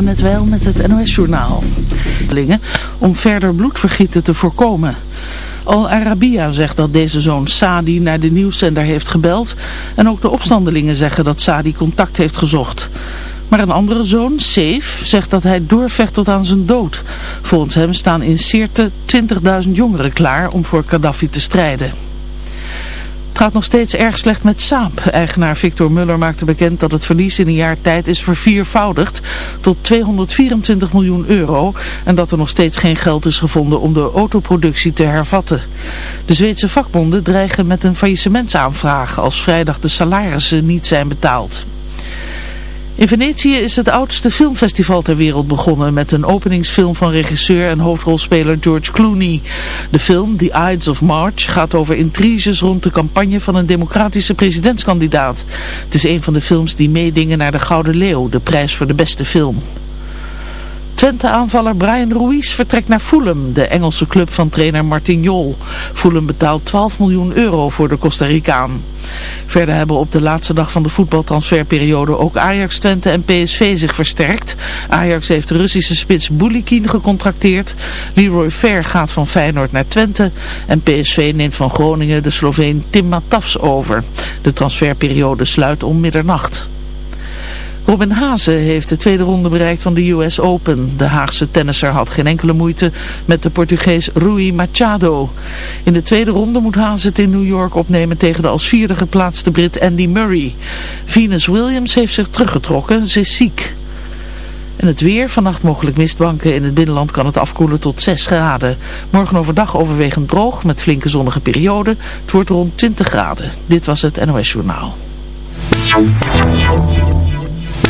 net wel met het NOS-journaal. Om verder bloedvergieten te voorkomen. Al Arabiya zegt dat deze zoon Sadi naar de nieuwszender heeft gebeld. En ook de opstandelingen zeggen dat Sadi contact heeft gezocht. Maar een andere zoon, Seif, zegt dat hij doorvecht tot aan zijn dood. Volgens hem staan in Sirte 20.000 jongeren klaar om voor Gaddafi te strijden. Gaat nog steeds erg slecht met Saab. Eigenaar Victor Muller maakte bekend dat het verlies in een jaar tijd is verviervoudigd tot 224 miljoen euro en dat er nog steeds geen geld is gevonden om de autoproductie te hervatten. De Zweedse vakbonden dreigen met een faillissementsaanvraag als vrijdag de salarissen niet zijn betaald. In Venetië is het oudste filmfestival ter wereld begonnen met een openingsfilm van regisseur en hoofdrolspeler George Clooney. De film The Ides of March gaat over intriges rond de campagne van een democratische presidentskandidaat. Het is een van de films die meedingen naar de Gouden Leeuw, de prijs voor de beste film. Twente-aanvaller Brian Ruiz vertrekt naar Fulham, de Engelse club van trainer Martin Jol. Fulham betaalt 12 miljoen euro voor de Costa Ricaan. Verder hebben op de laatste dag van de voetbaltransferperiode ook Ajax, Twente en PSV zich versterkt. Ajax heeft de Russische spits Bulikin gecontracteerd. Leroy Fer gaat van Feyenoord naar Twente. En PSV neemt van Groningen de Sloveen Tim Matafs over. De transferperiode sluit om middernacht. Robin Haase heeft de tweede ronde bereikt van de US Open. De Haagse tennisser had geen enkele moeite met de Portugees Rui Machado. In de tweede ronde moet Haase het in New York opnemen tegen de als vierde geplaatste Brit Andy Murray. Venus Williams heeft zich teruggetrokken, ze is ziek. En het weer, vannacht mogelijk mistbanken. In het binnenland kan het afkoelen tot 6 graden. Morgen overdag overwegend droog met flinke zonnige perioden. Het wordt rond 20 graden. Dit was het NOS Journaal.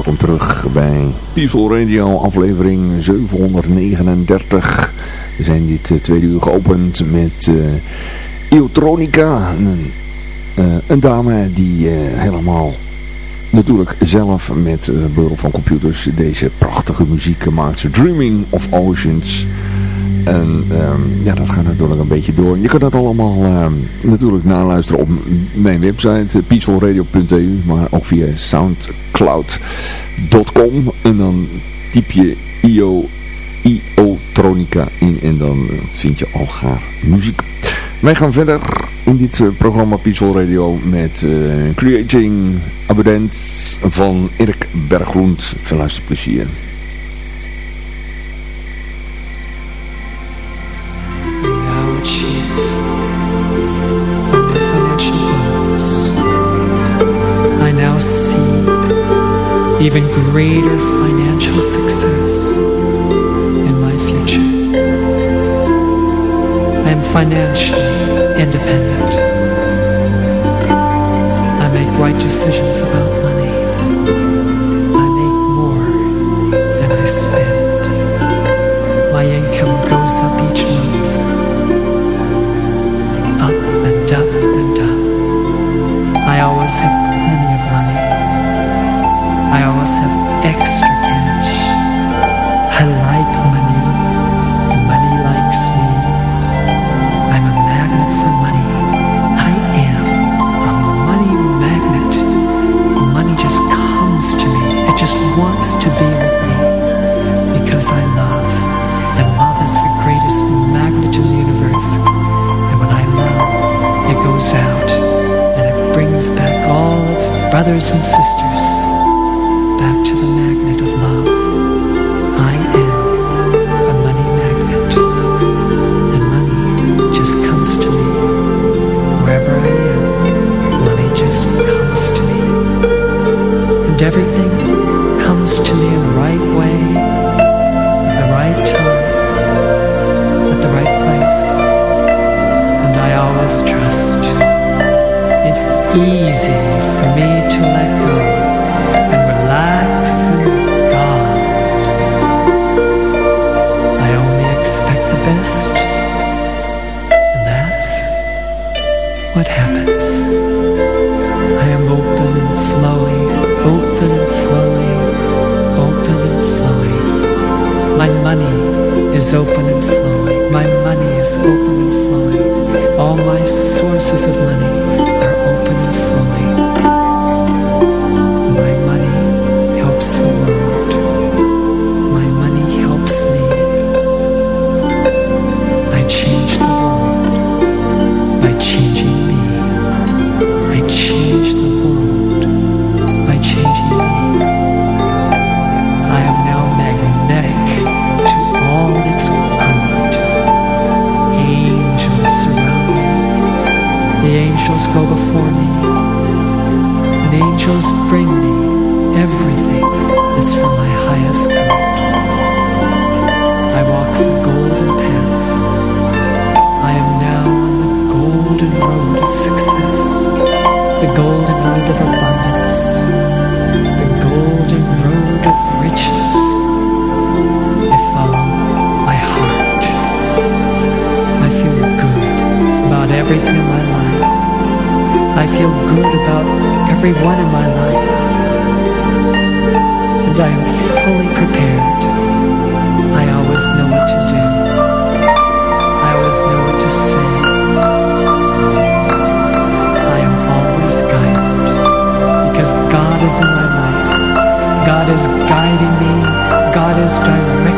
Welkom terug bij Peaceful Radio, aflevering 739. We zijn dit uh, tweede uur geopend met uh, Eotronica, een, uh, een, dame die helemaal natuurlijk zelf met behulp van computers deze prachtige muziek maakt. Dreaming of Oceans. En um, ja, dat gaat natuurlijk een beetje door. Je kan dat allemaal um, natuurlijk naluisteren op mijn website peacefulradio.eu, maar ook via soundcloud.com. En dan typ je IO, IO-tronica in en dan uh, vind je al haar muziek. Wij gaan verder in dit uh, programma Peaceful Radio met Creating Abundance van Erik Bergroend. Veel luisterplezier. even greater financial success in my future. I am financially independent. I make right decisions about money. I make more than I spend. My income goes up each month. Up and up and up. I always have The angels go before me. And the angels bring me everything that's for my highest good. I walk the golden path. I am now on the golden road of success. The golden road of abundance. The golden road of riches. I follow my heart. I feel good about everything in my I feel good about everyone in my life. And I am fully prepared. I always know what to do. I always know what to say. I am always guided. Because God is in my life. God is guiding me. God is directing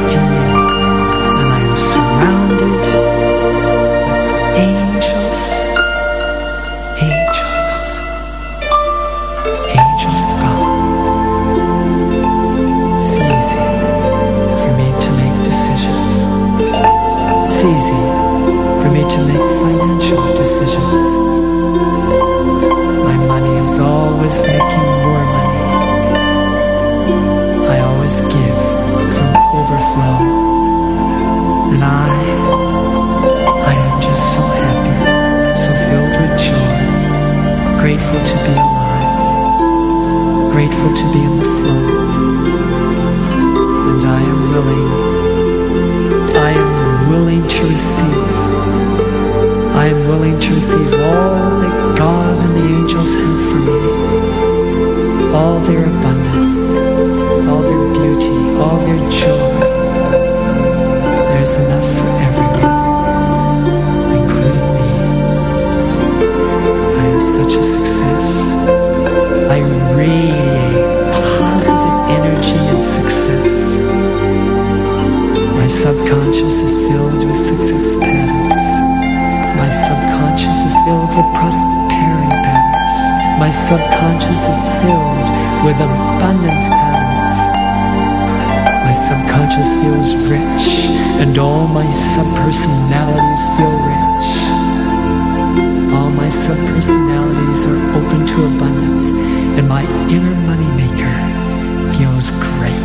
all their joy. There's enough for everyone, including me. I am such a success. I radiate positive energy and success. My subconscious is filled with success patterns. My subconscious is filled with prosperity patterns. My subconscious is filled with abundance. My subconscious feels rich, and all my subpersonalities feel rich. All my subpersonalities are open to abundance, and my inner moneymaker feels great.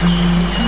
MUZIEK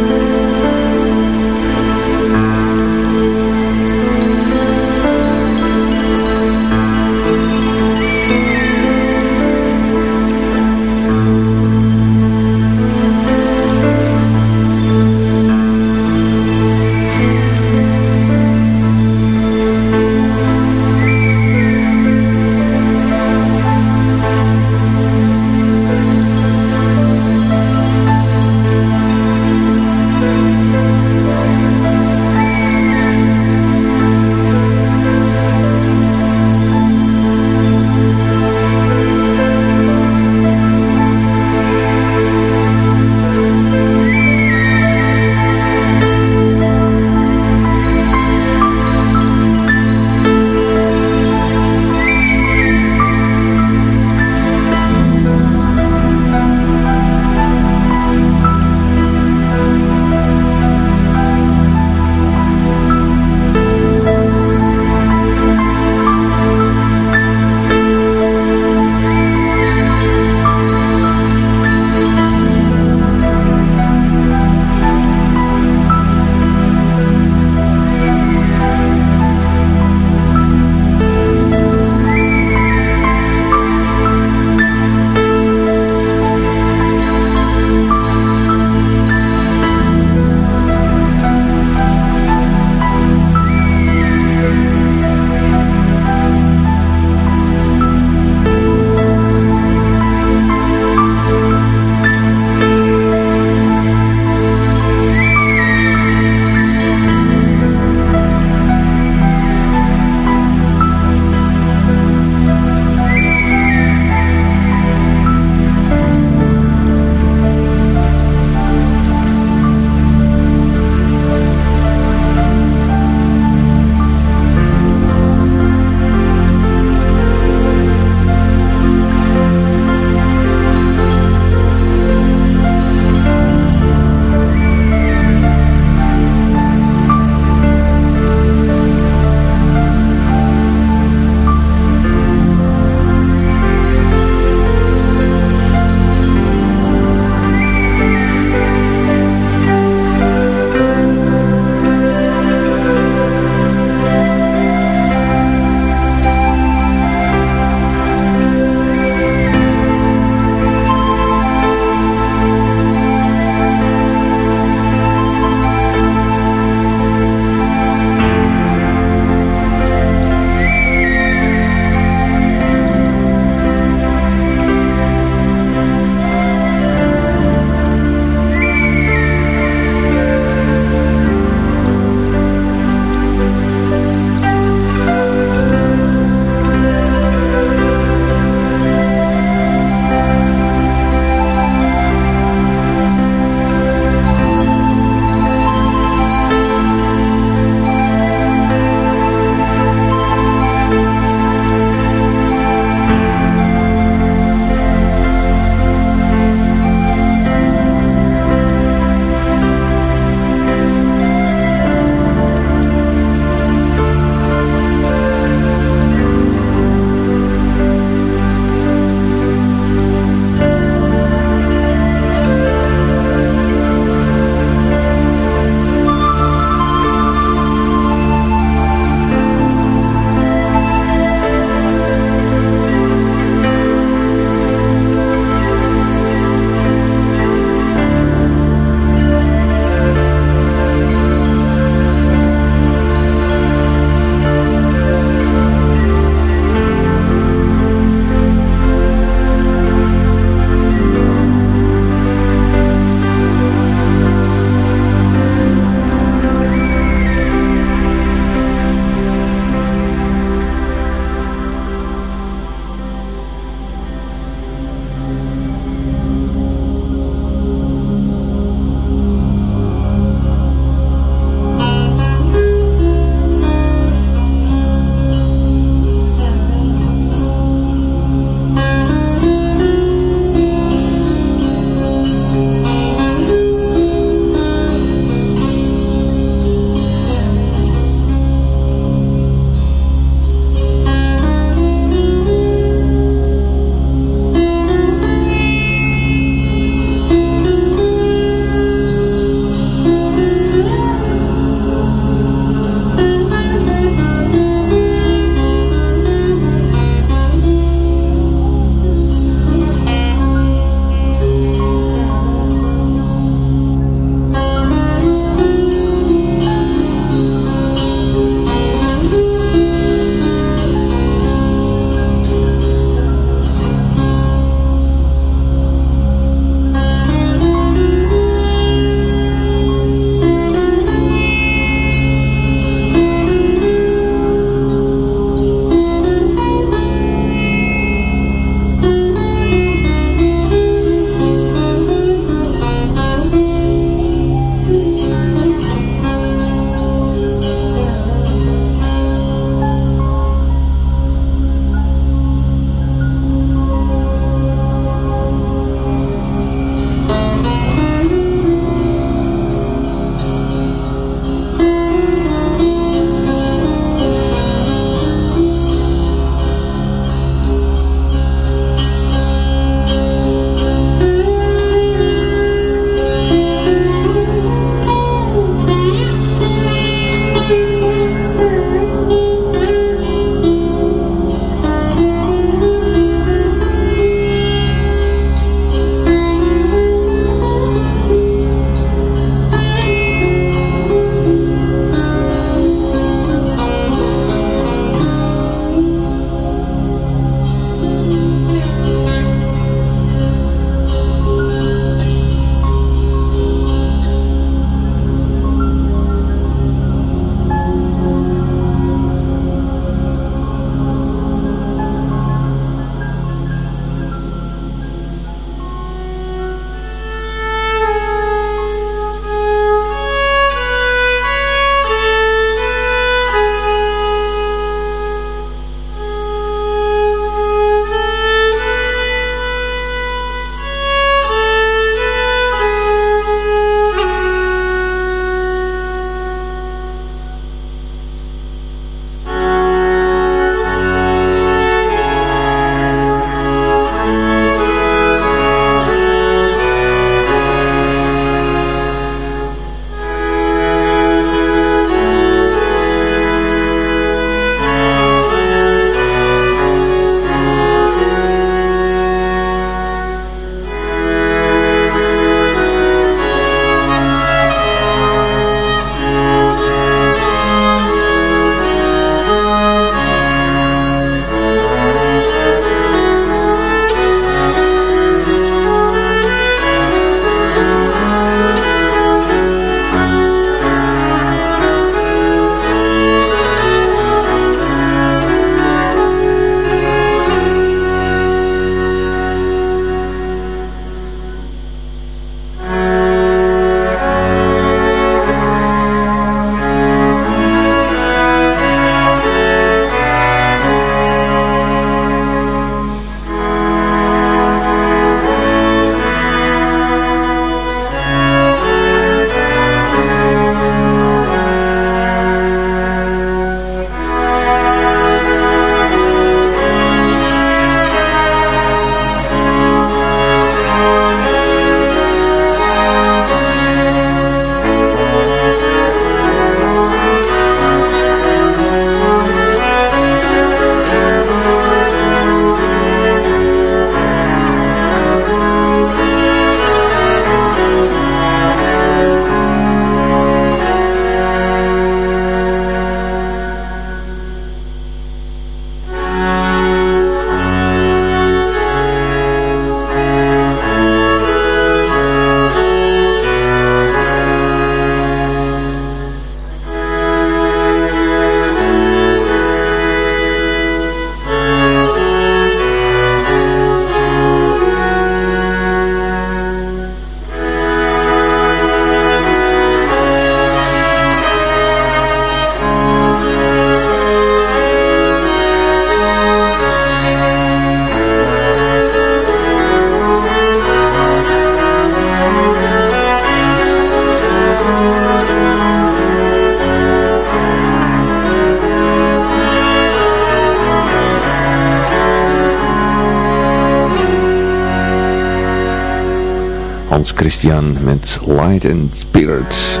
Christian met Light and Spirit.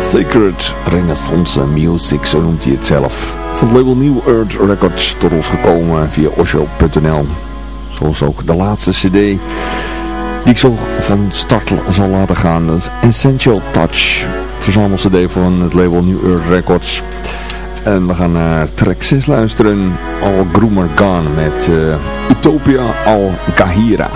Sacred Renaissance Music, zo noemt hij het zelf. Van het label New Earth Records tot ons gekomen via osho.nl. Zoals ook de laatste cd die ik zo van start zal laten gaan. Dat is Essential Touch. Verzamel cd van het label New Earth Records. En we gaan naar track 6 luisteren. Al Groomer Gone met uh, Utopia Al Kahira.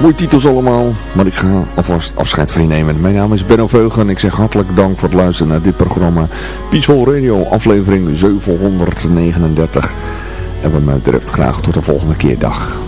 Mooie titels allemaal, maar ik ga alvast afscheid van je nemen. Mijn naam is Benno Veugen en ik zeg hartelijk dank voor het luisteren naar dit programma Peaceful Radio, aflevering 739. En wat mij betreft graag tot de volgende keer. Dag.